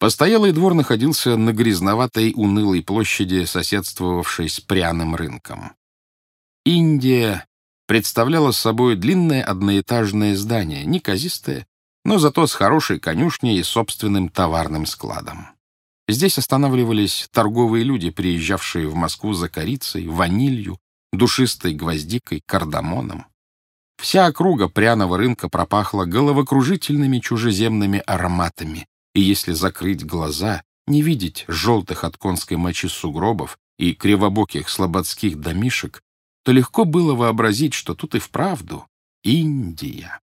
Постоялый двор находился на грязноватой унылой площади, соседствовавшей с пряным рынком. Индия представляла собой длинное одноэтажное здание, неказистое, но зато с хорошей конюшней и собственным товарным складом. Здесь останавливались торговые люди, приезжавшие в Москву за корицей, ванилью, душистой гвоздикой, кардамоном. Вся округа пряного рынка пропахла головокружительными чужеземными ароматами, и если закрыть глаза, не видеть желтых от конской мочи сугробов и кривобоких слободских домишек, то легко было вообразить, что тут и вправду Индия.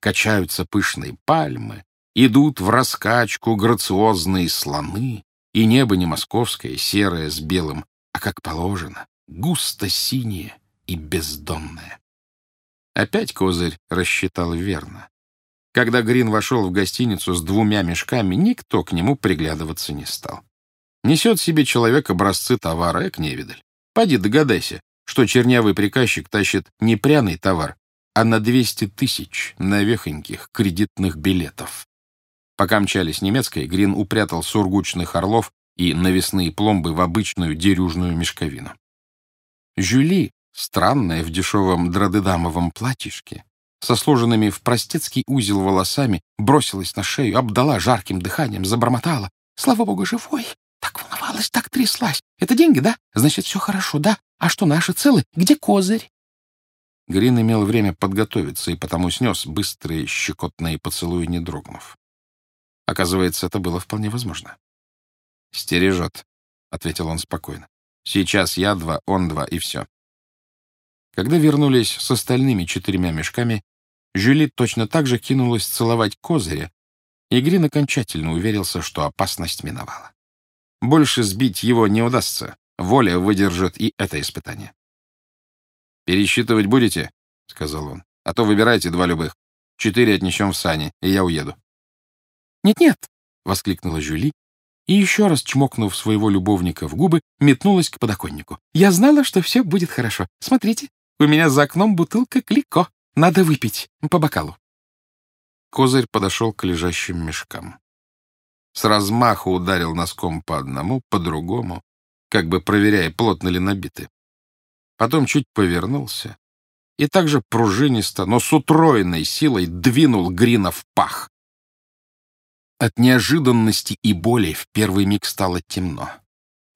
Качаются пышные пальмы, идут в раскачку грациозные слоны, и небо не московское, серое с белым, а как положено, густо синее и бездонное. Опять козырь рассчитал верно. Когда Грин вошел в гостиницу с двумя мешками, никто к нему приглядываться не стал. Несет себе человек образцы товара, эк невидаль. Поди догадайся, что чернявый приказчик тащит не пряный товар, а на 200 тысяч навехоньких кредитных билетов. Пока мчались немецкой, Грин упрятал сургучных орлов и навесные пломбы в обычную дерюжную мешковину. Жюли, странная в дешевом драдедамовом платьишке, со сложенными в простецкий узел волосами, бросилась на шею, обдала жарким дыханием, забормотала. «Слава богу, живой! Так волновалась, так тряслась! Это деньги, да? Значит, все хорошо, да? А что, наши целы? Где козырь?» Грин имел время подготовиться и потому снес быстрые щекотные поцелуи, не дрогнув. Оказывается, это было вполне возможно. «Стережет», — ответил он спокойно. «Сейчас я два, он два, и все». Когда вернулись с остальными четырьмя мешками, Жюли точно так же кинулась целовать козыря, и Грин окончательно уверился, что опасность миновала. Больше сбить его не удастся, воля выдержит и это испытание. «Пересчитывать будете?» — сказал он. «А то выбирайте два любых. Четыре отнесем в сани, и я уеду». «Нет-нет!» — воскликнула Жюли, и еще раз чмокнув своего любовника в губы, метнулась к подоконнику. «Я знала, что все будет хорошо. Смотрите, у меня за окном бутылка Клико. Надо выпить по бокалу. Козырь подошел к лежащим мешкам. С размаху ударил носком по одному, по другому, как бы проверяя, плотно ли набиты. Потом чуть повернулся и также пружинисто, но с утроенной силой двинул Грина в пах. От неожиданности и боли в первый миг стало темно.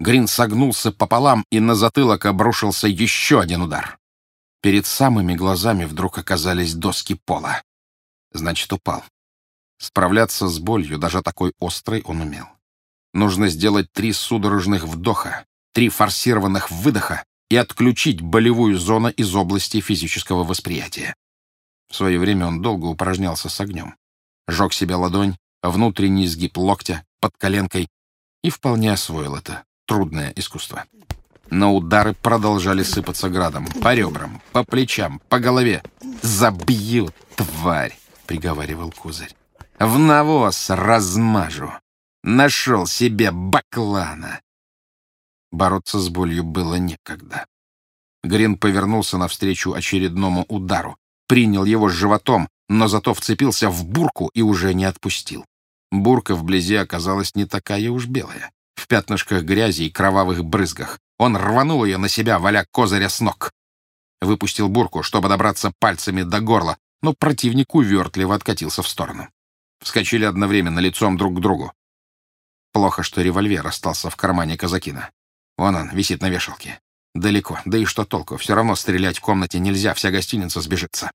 Грин согнулся пополам, и на затылок обрушился еще один удар. Перед самыми глазами вдруг оказались доски пола. Значит, упал. Справляться с болью, даже такой острой, он умел. Нужно сделать три судорожных вдоха, три форсированных выдоха и отключить болевую зону из области физического восприятия. В свое время он долго упражнялся с огнем. Жег себе ладонь, внутренний сгиб локтя, под коленкой и вполне освоил это трудное искусство но удары продолжали сыпаться градом. По ребрам, по плечам, по голове. «Забью, тварь!» — приговаривал Кузарь. «В навоз размажу! Нашел себе баклана!» Бороться с болью было некогда. Грин повернулся навстречу очередному удару, принял его животом, но зато вцепился в бурку и уже не отпустил. Бурка вблизи оказалась не такая уж белая, в пятнышках грязи и кровавых брызгах. Он рванул ее на себя, валя козыря с ног. Выпустил бурку, чтобы добраться пальцами до горла, но противник увертливо откатился в сторону. Вскочили одновременно лицом друг к другу. Плохо, что револьвер остался в кармане казакина. Вон он, висит на вешалке. Далеко, да и что толку, все равно стрелять в комнате нельзя, вся гостиница сбежится.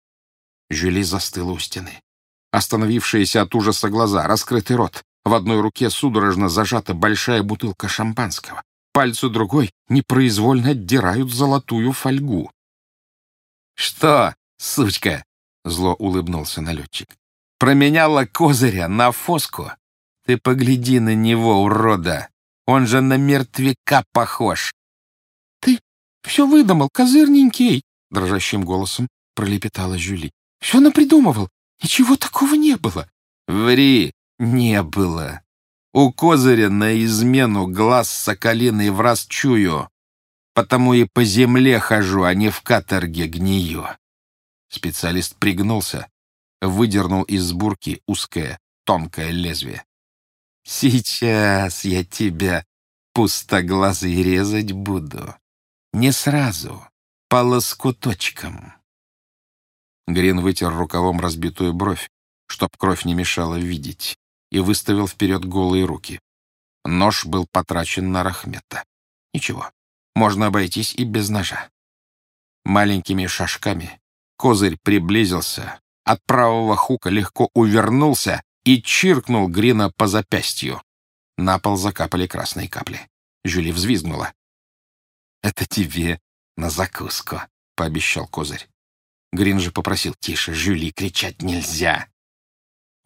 Жюли застыла у стены. Остановившиеся от ужаса глаза, раскрытый рот. В одной руке судорожно зажата большая бутылка шампанского пальцу другой непроизвольно отдирают золотую фольгу. «Что, сучка?» — зло улыбнулся налетчик. «Променяла козыря на фоску? Ты погляди на него, урода! Он же на мертвяка похож!» «Ты все выдумал, козырненький!» — дрожащим голосом пролепетала Жюли. «Все напридумывал. Ничего такого не было». «Ври, не было. У козыря на измену глаз соколиный в раз чую, потому и по земле хожу, а не в каторге гнию. Специалист пригнулся, выдернул из бурки узкое, тонкое лезвие. Сейчас я тебя пустоглазый резать буду. Не сразу, по лоскуточкам. Грин вытер рукавом разбитую бровь, чтоб кровь не мешала видеть, и выставил вперед голые руки. Нож был потрачен на Рахмета. Ничего, можно обойтись и без ножа. Маленькими шажками козырь приблизился, от правого хука легко увернулся и чиркнул Грина по запястью. На пол закапали красные капли. Жюли взвизгнула. «Это тебе на закуску», — пообещал козырь. Грин же попросил «Тише, Жюли, кричать нельзя».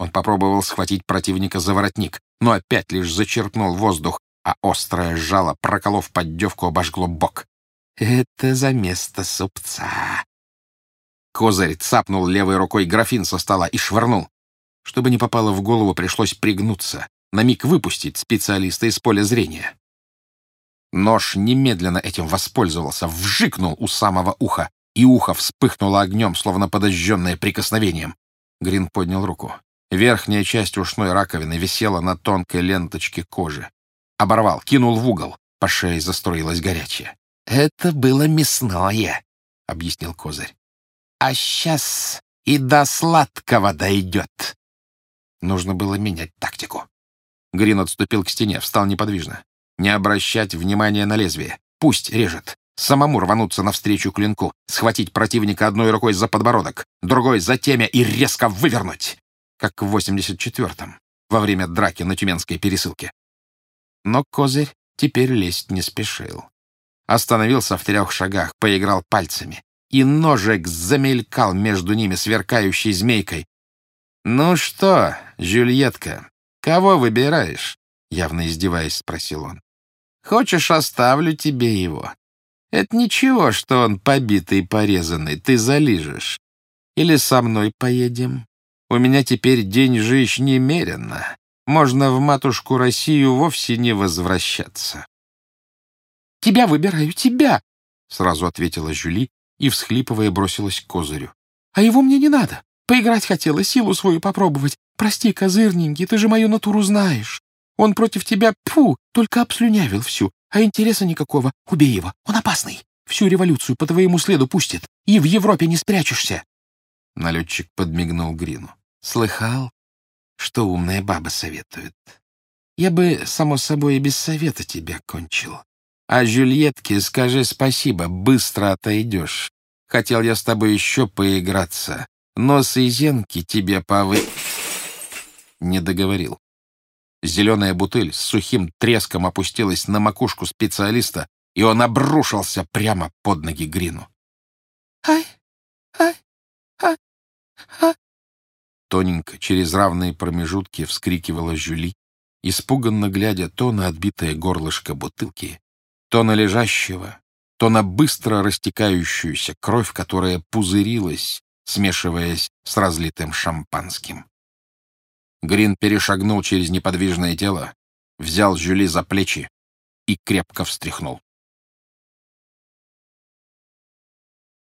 Он попробовал схватить противника за воротник, но опять лишь зачерпнул воздух, а острое жало, проколов поддевку, обожгло бок. «Это за место супца». Козырь цапнул левой рукой графин со стола и швырнул. Чтобы не попало в голову, пришлось пригнуться, на миг выпустить специалиста из поля зрения. Нож немедленно этим воспользовался, вжикнул у самого уха, и ухо вспыхнуло огнем, словно подожженное прикосновением. Грин поднял руку. Верхняя часть ушной раковины висела на тонкой ленточке кожи. Оборвал, кинул в угол. По шее застроилось горячее. «Это было мясное», — объяснил Козырь. «А сейчас и до сладкого дойдет». Нужно было менять тактику. Грин отступил к стене, встал неподвижно. Не обращать внимания на лезвие. Пусть режет. Самому рвануться навстречу клинку, схватить противника одной рукой за подбородок, другой за темя и резко вывернуть, как в 84-м, во время драки на Тюменской пересылке. Но Козырь теперь лезть не спешил. Остановился в трех шагах, поиграл пальцами, и ножик замелькал между ними сверкающей змейкой. «Ну что, Жюльетка, кого выбираешь?» Явно издеваясь, спросил он. «Хочешь, оставлю тебе его. Это ничего, что он побитый и порезанный, ты залижешь. Или со мной поедем? У меня теперь день жить немерено. Можно в матушку Россию вовсе не возвращаться». «Тебя выбираю, тебя!» — сразу ответила Жюли и, всхлипывая, бросилась к козырю. «А его мне не надо. Поиграть хотела, силу свою попробовать. Прости, козырненький, ты же мою натуру знаешь. Он против тебя, пфу, только обслюнявил всю, а интереса никакого. Убей его, он опасный. Всю революцию по твоему следу пустит, и в Европе не спрячешься. Налетчик подмигнул Грину. Слыхал, что умная баба советует. Я бы, само собой, и без совета тебя кончил. А Жюльетке скажи спасибо, быстро отойдешь. Хотел я с тобой еще поиграться, но с Изенки тебе повы... Не договорил. Зеленая бутыль с сухим треском опустилась на макушку специалиста, и он обрушился прямо под ноги Грину. «Ай! Ай! Ай! Ай!» Тоненько, через равные промежутки, вскрикивала Жюли, испуганно глядя то на отбитое горлышко бутылки, то на лежащего, то на быстро растекающуюся кровь, которая пузырилась, смешиваясь с разлитым шампанским. Грин перешагнул через неподвижное тело, взял Жюли за плечи и крепко встряхнул.